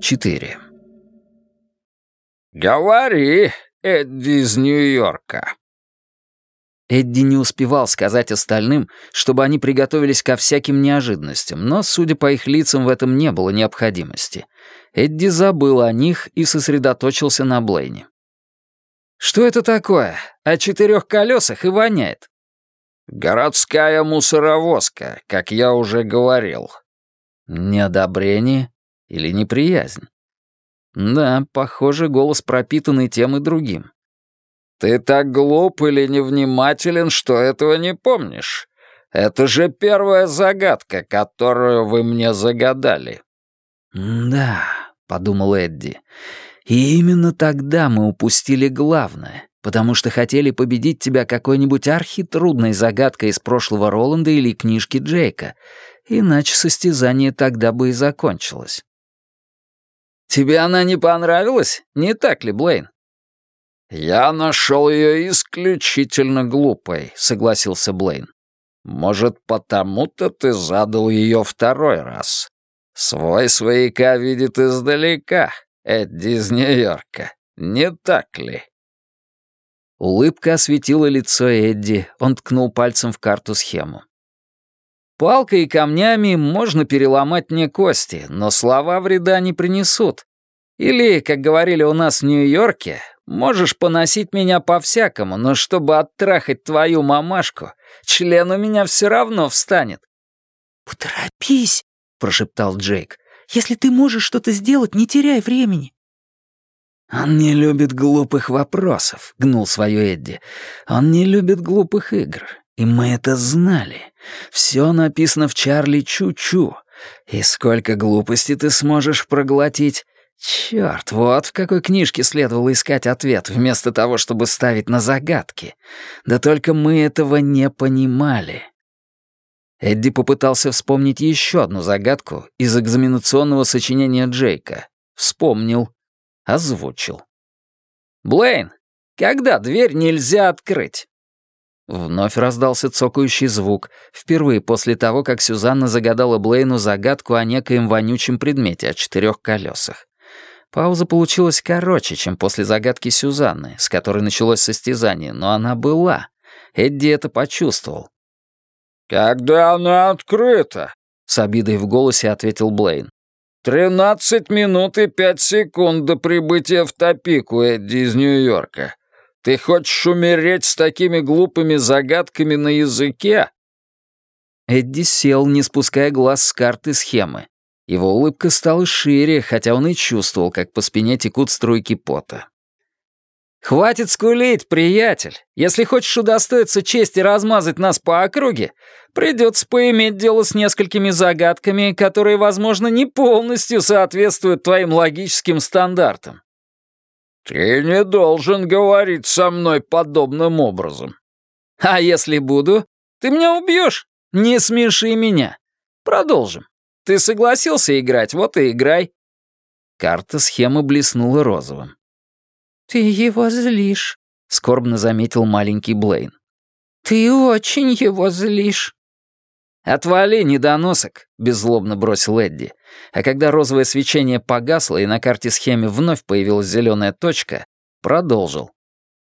4. «Говори, Эдди из Нью-Йорка». Эдди не успевал сказать остальным, чтобы они приготовились ко всяким неожиданностям, но, судя по их лицам, в этом не было необходимости. Эдди забыл о них и сосредоточился на Блейне. «Что это такое? О четырех колесах и воняет». «Городская мусоровозка, как я уже говорил». «Неодобрение или неприязнь?» Да, похоже, голос пропитанный тем и другим. «Ты так глуп или невнимателен, что этого не помнишь. Это же первая загадка, которую вы мне загадали». «Да», — подумал Эдди, — «и именно тогда мы упустили главное, потому что хотели победить тебя какой-нибудь архитрудной загадкой из прошлого Роланда или книжки Джейка, иначе состязание тогда бы и закончилось». «Тебе она не понравилась, не так ли, Блейн?» «Я нашел ее исключительно глупой», — согласился Блейн. «Может, потому-то ты задал ее второй раз. Свой свояка видит издалека, Эдди из Нью-Йорка, не так ли?» Улыбка осветила лицо Эдди, он ткнул пальцем в карту-схему. Палкой и камнями можно переломать мне кости, но слова вреда не принесут. Или, как говорили у нас в Нью-Йорке, можешь поносить меня по-всякому, но чтобы оттрахать твою мамашку, член у меня все равно встанет». «Поторопись», — прошептал Джейк. «Если ты можешь что-то сделать, не теряй времени». «Он не любит глупых вопросов», — гнул свое Эдди. «Он не любит глупых игр. И мы это знали. Все написано в Чарли Чу-Чу. И сколько глупостей ты сможешь проглотить? Черт, вот в какой книжке следовало искать ответ, вместо того, чтобы ставить на загадки. Да только мы этого не понимали. Эдди попытался вспомнить еще одну загадку из экзаменационного сочинения Джейка. Вспомнил. Озвучил. «Блейн, когда дверь нельзя открыть?» Вновь раздался цокающий звук, впервые после того, как Сюзанна загадала Блейну загадку о некоем вонючем предмете о четырех колесах. Пауза получилась короче, чем после загадки Сюзанны, с которой началось состязание, но она была. Эдди это почувствовал. «Когда она открыта?» — с обидой в голосе ответил Блейн. «Тринадцать минут и пять секунд до прибытия в Топику, Эдди из Нью-Йорка. Ты хочешь умереть с такими глупыми загадками на языке?» Эдди сел, не спуская глаз с карты схемы. Его улыбка стала шире, хотя он и чувствовал, как по спине текут струйки пота. «Хватит скулить, приятель. Если хочешь удостоиться чести размазать нас по округе, придется поиметь дело с несколькими загадками, которые, возможно, не полностью соответствуют твоим логическим стандартам». «Ты не должен говорить со мной подобным образом». «А если буду? Ты меня убьешь? Не смеши меня. Продолжим». Ты согласился играть, вот и играй». Карта схемы блеснула розовым. «Ты его злишь», — скорбно заметил маленький Блейн. «Ты очень его злишь». «Отвали, недоносок», — беззлобно бросил Эдди. А когда розовое свечение погасло и на карте схемы вновь появилась зеленая точка, продолжил.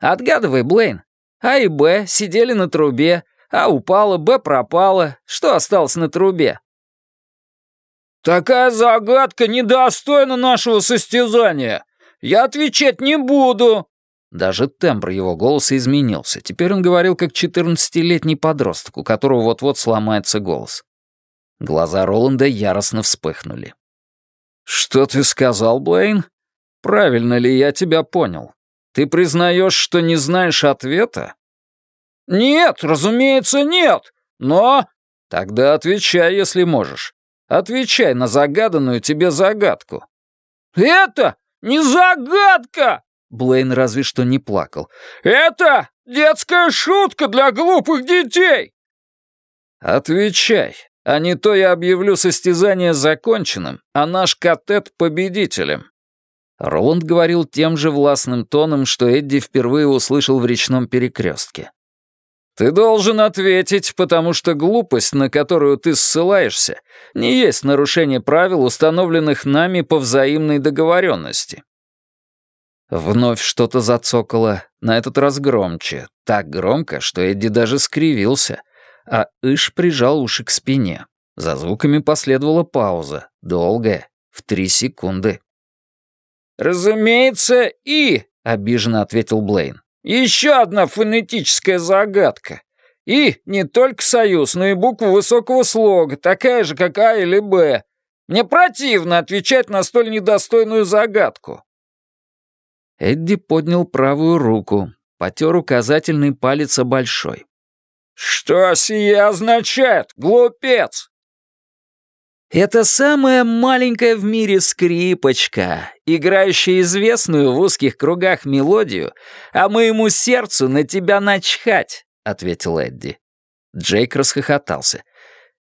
«Отгадывай, Блейн. А и Б сидели на трубе, А упала, Б пропала. Что осталось на трубе? «Такая загадка недостойна нашего состязания! Я отвечать не буду!» Даже тембр его голоса изменился. Теперь он говорил как четырнадцатилетний подросток, у которого вот-вот сломается голос. Глаза Роланда яростно вспыхнули. «Что ты сказал, Блейн? Правильно ли я тебя понял? Ты признаешь, что не знаешь ответа?» «Нет, разумеется, нет, но...» «Тогда отвечай, если можешь. Отвечай на загаданную тебе загадку». «Это не загадка!» Блейн разве что не плакал. «Это детская шутка для глупых детей!» «Отвечай, а не то я объявлю состязание законченным, а наш катет победителем». Роланд говорил тем же властным тоном, что Эдди впервые услышал в речном перекрестке. Ты должен ответить, потому что глупость, на которую ты ссылаешься, не есть нарушение правил, установленных нами по взаимной договоренности. Вновь что-то зацокало, на этот раз громче, так громко, что Эдди даже скривился, а Иш прижал уши к спине. За звуками последовала пауза, долгая, в три секунды. «Разумеется, и», — обиженно ответил Блейн. Еще одна фонетическая загадка. И не только союз, но и буква высокого слога, такая же, как А или Б. Мне противно отвечать на столь недостойную загадку. Эдди поднял правую руку, потер указательный палец о большой. «Что сие означает, глупец?» Это самая маленькая в мире скрипочка, играющая известную в узких кругах мелодию, а моему сердцу на тебя начхать», — ответил Эдди. Джейк расхохотался.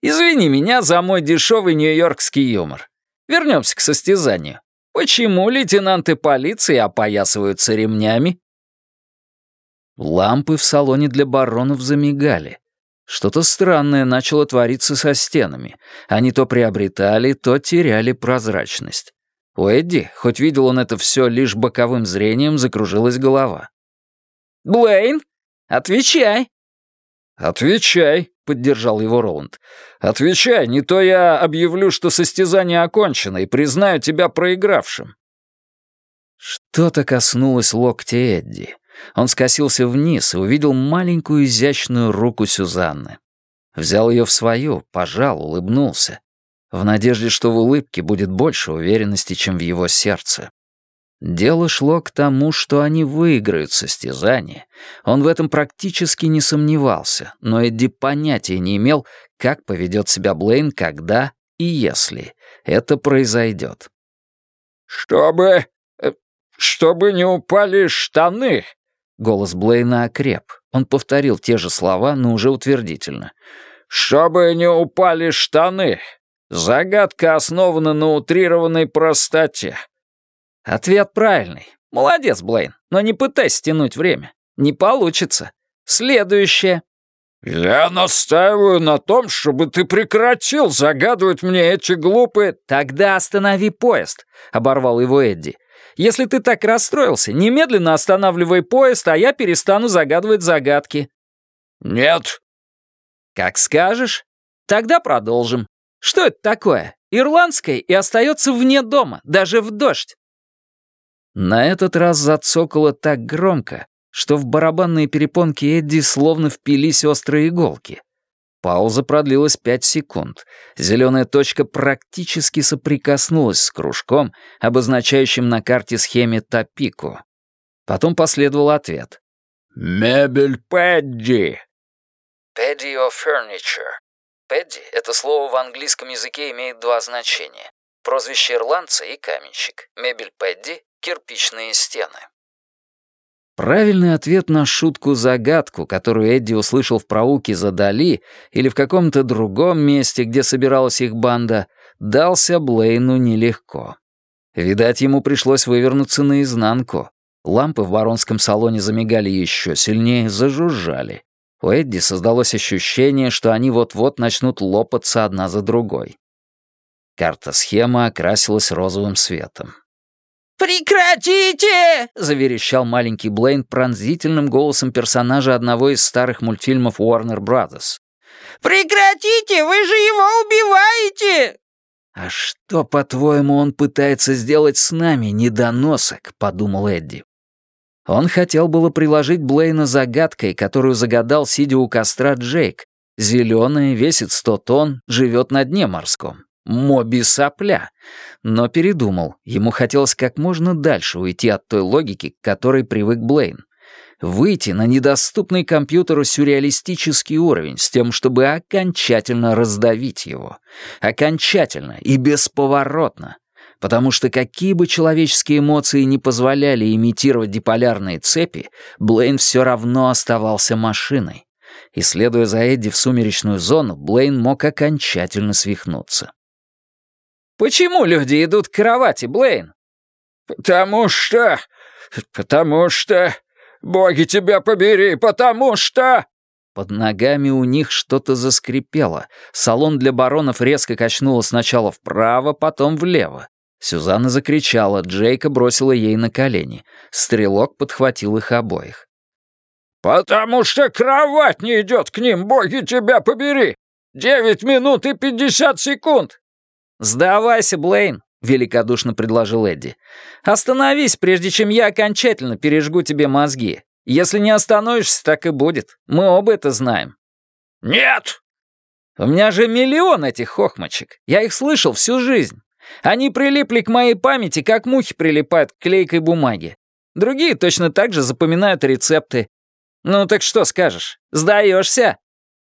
«Извини меня за мой дешевый нью-йоркский юмор. Вернемся к состязанию. Почему лейтенанты полиции опоясываются ремнями?» Лампы в салоне для баронов замигали. Что-то странное начало твориться со стенами. Они то приобретали, то теряли прозрачность. У Эдди, хоть видел он это все лишь боковым зрением, закружилась голова. «Блейн, отвечай!» «Отвечай», — поддержал его Роланд. «Отвечай, не то я объявлю, что состязание окончено, и признаю тебя проигравшим». Что-то коснулось локтя Эдди. Он скосился вниз и увидел маленькую изящную руку Сюзанны. Взял ее в свою, пожал, улыбнулся. В надежде, что в улыбке будет больше уверенности, чем в его сердце. Дело шло к тому, что они выиграют состязание. Он в этом практически не сомневался, но Эдди понятия не имел, как поведет себя Блейн, когда и если это произойдет. «Чтобы... Э, чтобы не упали штаны», Голос Блейна окреп. Он повторил те же слова, но уже утвердительно. «Чтобы не упали штаны. Загадка основана на утрированной простоте». Ответ правильный. Молодец, Блейн. Но не пытайся тянуть время. Не получится. Следующее. «Я настаиваю на том, чтобы ты прекратил загадывать мне эти глупые...» «Тогда останови поезд», — оборвал его Эдди. Если ты так расстроился, немедленно останавливай поезд, а я перестану загадывать загадки». «Нет». «Как скажешь. Тогда продолжим. Что это такое? Ирландское и остается вне дома, даже в дождь». На этот раз зацокало так громко, что в барабанные перепонки Эдди словно впились острые иголки. Пауза продлилась пять секунд. Зеленая точка практически соприкоснулась с кружком, обозначающим на карте схеме Топику. Потом последовал ответ. «Мебель Пэдди». «Paddy or furniture». «Пэдди» — это слово в английском языке имеет два значения. Прозвище ирландца и каменщик. Мебель Пэдди — кирпичные стены. Правильный ответ на шутку-загадку, которую Эдди услышал в проулке за Дали или в каком-то другом месте, где собиралась их банда, дался Блейну нелегко. Видать, ему пришлось вывернуться наизнанку. Лампы в баронском салоне замигали еще сильнее, зажужжали. У Эдди создалось ощущение, что они вот-вот начнут лопаться одна за другой. Карта-схема окрасилась розовым светом. «Прекратите!» — заверещал маленький Блейн пронзительным голосом персонажа одного из старых мультфильмов Warner Brothers. «Прекратите! Вы же его убиваете!» «А что, по-твоему, он пытается сделать с нами, недоносок?» — подумал Эдди. Он хотел было приложить Блейна загадкой, которую загадал, сидя у костра Джейк. Зеленая, весит сто тонн, живет на дне морском. Моби сопля. Но передумал. Ему хотелось как можно дальше уйти от той логики, к которой привык Блейн. Выйти на недоступный компьютеру сюрреалистический уровень с тем, чтобы окончательно раздавить его. Окончательно и бесповоротно. Потому что какие бы человеческие эмоции не позволяли имитировать диполярные цепи, Блейн все равно оставался машиной. И следуя за Эдди в сумеречную зону, Блейн мог окончательно свихнуться. Почему люди идут к кровати, Блейн?» «Потому что... потому что... Боги тебя побери, потому что...» Под ногами у них что-то заскрипело. Салон для баронов резко качнуло сначала вправо, потом влево. Сюзанна закричала, Джейка бросила ей на колени. Стрелок подхватил их обоих. «Потому что кровать не идет к ним, боги тебя побери! Девять минут и пятьдесят секунд!» «Сдавайся, Блейн!» — великодушно предложил Эдди. «Остановись, прежде чем я окончательно пережгу тебе мозги. Если не остановишься, так и будет. Мы оба это знаем». «Нет!» «У меня же миллион этих хохмочек. Я их слышал всю жизнь. Они прилипли к моей памяти, как мухи прилипают к клейкой бумаге. Другие точно так же запоминают рецепты. Ну так что скажешь? Сдаешься?»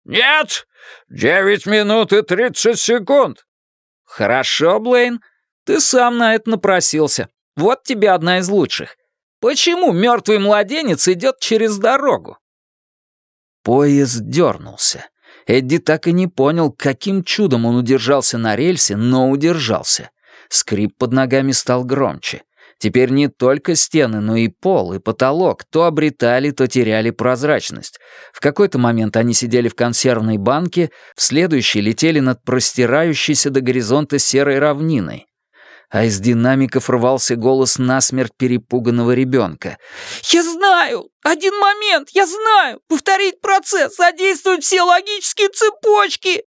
«Нет! Девять минут и тридцать секунд!» «Хорошо, Блейн. Ты сам на это напросился. Вот тебе одна из лучших. Почему мертвый младенец идет через дорогу?» Поезд дернулся. Эдди так и не понял, каким чудом он удержался на рельсе, но удержался. Скрип под ногами стал громче. Теперь не только стены, но и пол, и потолок то обретали, то теряли прозрачность. В какой-то момент они сидели в консервной банке, в следующий летели над простирающейся до горизонта серой равниной. А из динамиков рвался голос насмерть перепуганного ребенка. «Я знаю! Один момент! Я знаю! Повторить процесс! Задействовать все логические цепочки!»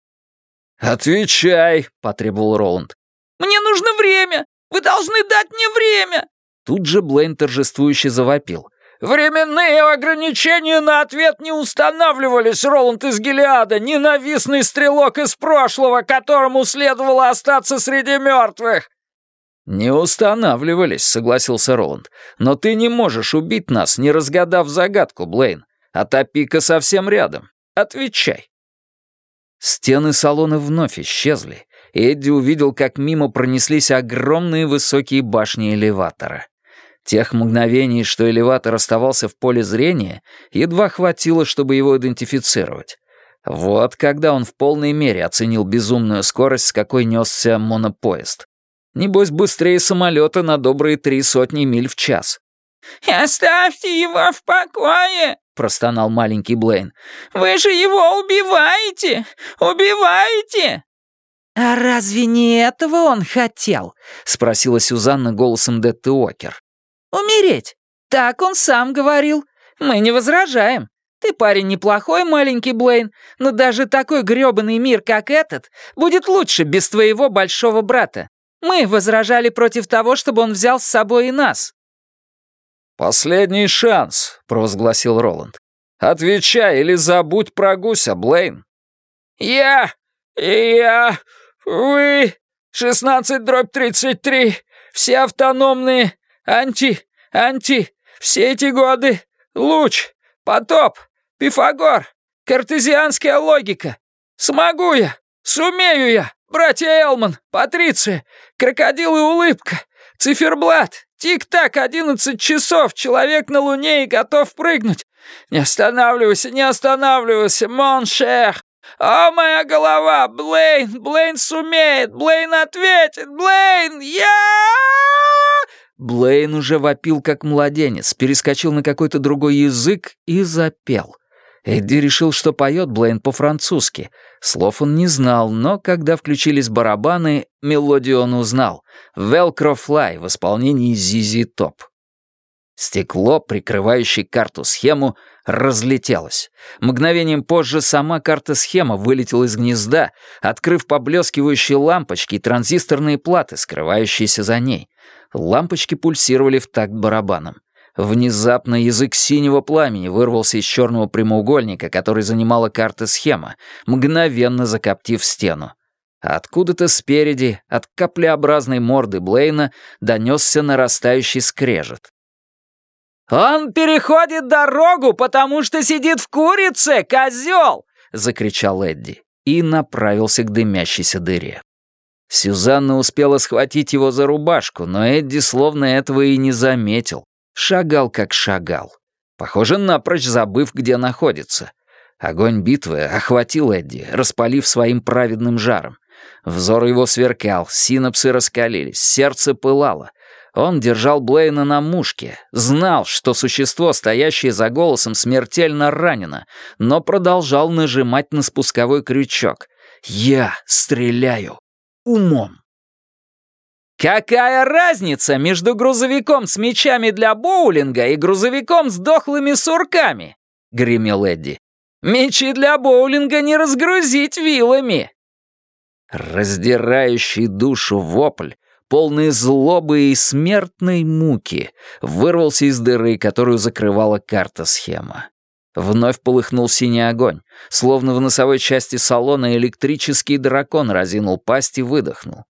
«Отвечай!» — потребовал Роланд. «Мне нужно время! Вы должны дать мне время!» Тут же Блейн торжествующе завопил. «Временные ограничения на ответ не устанавливались, Роланд из Гелиада, ненавистный стрелок из прошлого, которому следовало остаться среди мертвых!» «Не устанавливались», — согласился Роланд. «Но ты не можешь убить нас, не разгадав загадку, Блейн. А Топика совсем рядом. Отвечай». Стены салона вновь исчезли, Эдди увидел, как мимо пронеслись огромные высокие башни элеватора. Тех мгновений, что элеватор оставался в поле зрения, едва хватило, чтобы его идентифицировать. Вот когда он в полной мере оценил безумную скорость, с какой несся монопоезд. Небось, быстрее самолета на добрые три сотни миль в час. «Оставьте его в покое!» — простонал маленький Блейн. «Вы же его убиваете! Убиваете!» «А разве не этого он хотел?» — спросила Сюзанна голосом Детты Уокер. «Умереть. Так он сам говорил. Мы не возражаем. Ты парень неплохой, маленький Блейн, но даже такой грёбаный мир, как этот, будет лучше без твоего большого брата. Мы возражали против того, чтобы он взял с собой и нас». «Последний шанс», — провозгласил Роланд. «Отвечай или забудь про гуся, Блейн». «Я... я... «Вы, 16 дробь 33, все автономные, анти, анти, все эти годы, луч, потоп, Пифагор, картезианская логика. Смогу я, сумею я, братья Элман, Патриция, крокодил и улыбка, циферблат, тик-так, 11 часов, человек на Луне и готов прыгнуть. Не останавливайся, не останавливайся, моншер, «О, моя голова! Блейн! Блейн сумеет! Блейн ответит! Блейн! Я!» Блейн уже вопил как младенец, перескочил на какой-то другой язык и запел. Эдди решил, что поет Блейн по-французски. Слов он не знал, но когда включились барабаны, мелодию он узнал. «Velcro Fly» в исполнении Зизи Топ. Стекло, прикрывающее карту-схему, разлетелось. Мгновением позже сама карта-схема вылетела из гнезда, открыв поблескивающие лампочки и транзисторные платы, скрывающиеся за ней. Лампочки пульсировали в такт барабаном. Внезапно язык синего пламени вырвался из черного прямоугольника, который занимала карта-схема, мгновенно закоптив стену. Откуда-то спереди, от каплеобразной морды Блейна, донесся нарастающий скрежет. «Он переходит дорогу, потому что сидит в курице, козел!» — закричал Эдди и направился к дымящейся дыре. Сюзанна успела схватить его за рубашку, но Эдди словно этого и не заметил. Шагал как шагал. Похоже, напрочь забыв, где находится. Огонь битвы охватил Эдди, распалив своим праведным жаром. Взор его сверкал, синапсы раскалились, сердце пылало. Он держал Блейна на мушке, знал, что существо, стоящее за голосом, смертельно ранено, но продолжал нажимать на спусковой крючок. «Я стреляю умом». «Какая разница между грузовиком с мечами для боулинга и грузовиком с дохлыми сурками?» — гремел Эдди. «Мечи для боулинга не разгрузить вилами!» Раздирающий душу вопль, полный злобы и смертной муки, вырвался из дыры, которую закрывала карта-схема. Вновь полыхнул синий огонь, словно в носовой части салона электрический дракон разинул пасть и выдохнул.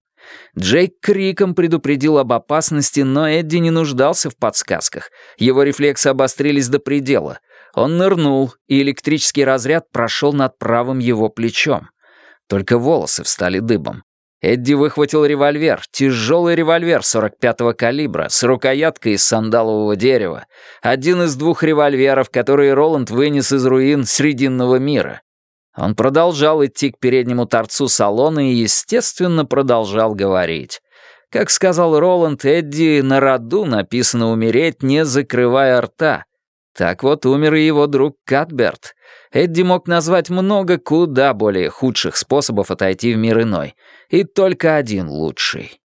Джейк криком предупредил об опасности, но Эдди не нуждался в подсказках. Его рефлексы обострились до предела. Он нырнул, и электрический разряд прошел над правым его плечом. Только волосы встали дыбом. Эдди выхватил револьвер, тяжелый револьвер 45-го калибра с рукояткой из сандалового дерева, один из двух револьверов, которые Роланд вынес из руин Срединного мира. Он продолжал идти к переднему торцу салона и, естественно, продолжал говорить. Как сказал Роланд, Эдди на роду написано умереть, не закрывая рта. Так вот умер и его друг Катберт. Эдди мог назвать много куда более худших способов отойти в мир иной. И только один лучший.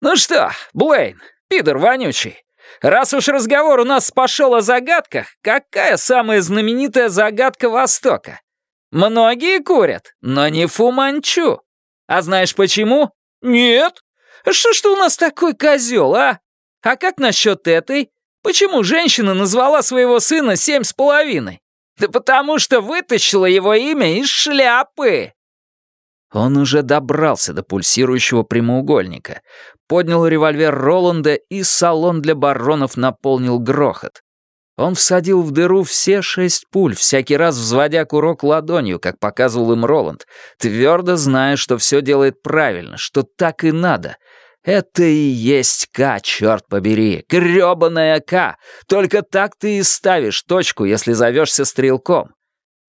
«Ну что, Блейн, пидор вонючий, раз уж разговор у нас пошел о загадках, какая самая знаменитая загадка Востока?» Многие курят, но не фуманчу. А знаешь почему? Нет. Что ж ты у нас такой козел, а? А как насчет этой? Почему женщина назвала своего сына семь с половиной? Да потому что вытащила его имя из шляпы. Он уже добрался до пульсирующего прямоугольника, поднял револьвер Роланда, и салон для баронов наполнил грохот. Он всадил в дыру все шесть пуль, всякий раз взводя курок ладонью, как показывал им Роланд, твердо зная, что все делает правильно, что так и надо. Это и есть К, черт побери, грёбаная К. Только так ты и ставишь точку, если зовешься стрелком.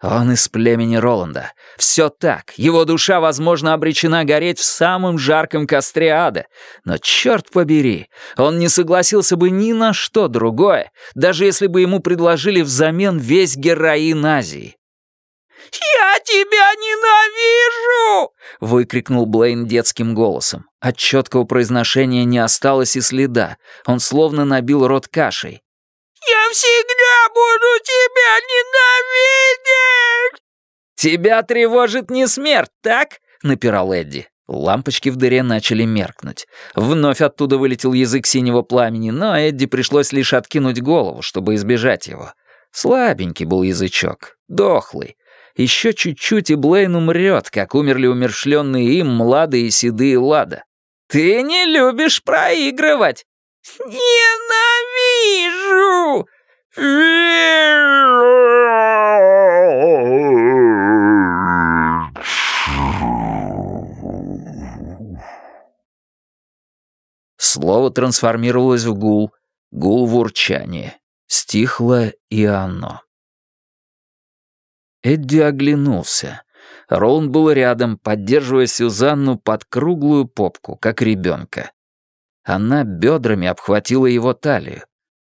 Он из племени Роланда. Все так. Его душа, возможно, обречена гореть в самом жарком костре ада. Но, черт побери, он не согласился бы ни на что другое, даже если бы ему предложили взамен весь героин Азии. «Я тебя ненавижу!» — выкрикнул Блейн детским голосом. От четкого произношения не осталось и следа. Он словно набил рот кашей. Я всегда буду тебя ненавидеть!» «Тебя тревожит не смерть, так?» — напирал Эдди. Лампочки в дыре начали меркнуть. Вновь оттуда вылетел язык синего пламени, но Эдди пришлось лишь откинуть голову, чтобы избежать его. Слабенький был язычок, дохлый. Еще чуть-чуть, и Блейн умрет, как умерли умершленные им младые седые Лада. «Ты не любишь проигрывать!» «Ненавижу! Слово трансформировалось в гул, гул в урчание. Стихло и оно. Эдди оглянулся. Роланд был рядом, поддерживая Сюзанну под круглую попку, как ребенка. Она бедрами обхватила его талию.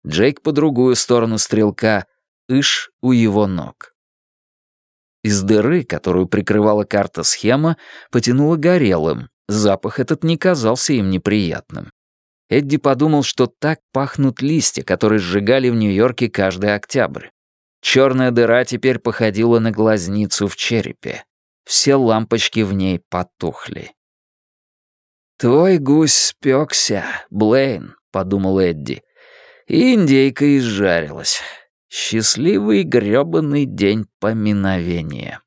Джейк по другую сторону стрелка, Иш у его ног. Из дыры, которую прикрывала карта-схема, потянуло горелым. Запах этот не казался им неприятным. Эдди подумал, что так пахнут листья, которые сжигали в Нью-Йорке каждый октябрь. Черная дыра теперь походила на глазницу в черепе. Все лампочки в ней потухли. «Твой гусь спекся, Блейн», — подумал Эдди. Индейка изжарилась. Счастливый грёбаный день поминовения.